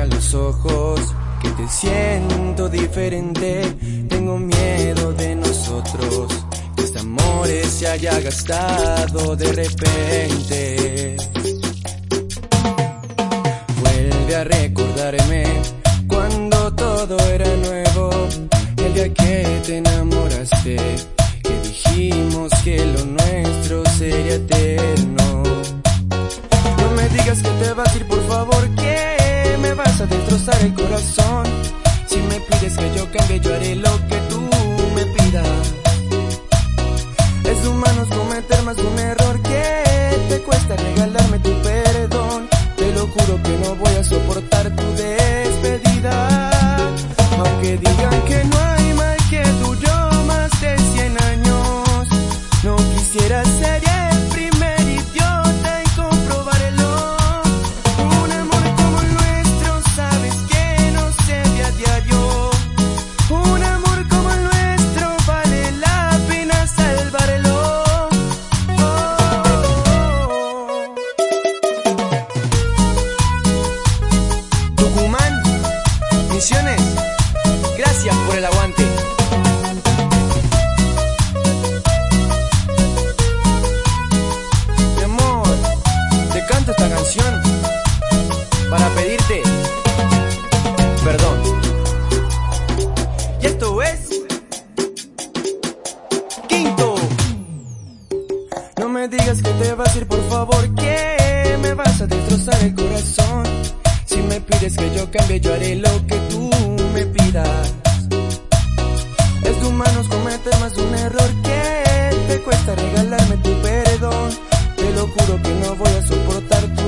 a los ojos que te siento diferente. Tengo miedo de nosotros, que este amor se haya gastado de repente. Vuelve a recordarme cuando todo era nuevo, el día que te enamoraste, que dijimos que lo nuestro sería eterno. Me vas a destrozar el corazón. Si me pides que yo cambie, yo haré lo que tú me pidas. Es de humanos cometer más un error que te cuesta regalarme tu perdón. Te lo juro que no voy a soportar Gracias por el aguante. Mi amor, te canto esta canción para pedirte perdón. Y esto es Quinto. No me digas que te vas a ir, por favor, que me vas a destrozar el corazón. Si me pides que yo cambie, yo haré lo que Es de humanos cometer más de un error que te cuesta regalarme tu perdón. Te lo juro que no voy a soportar tu de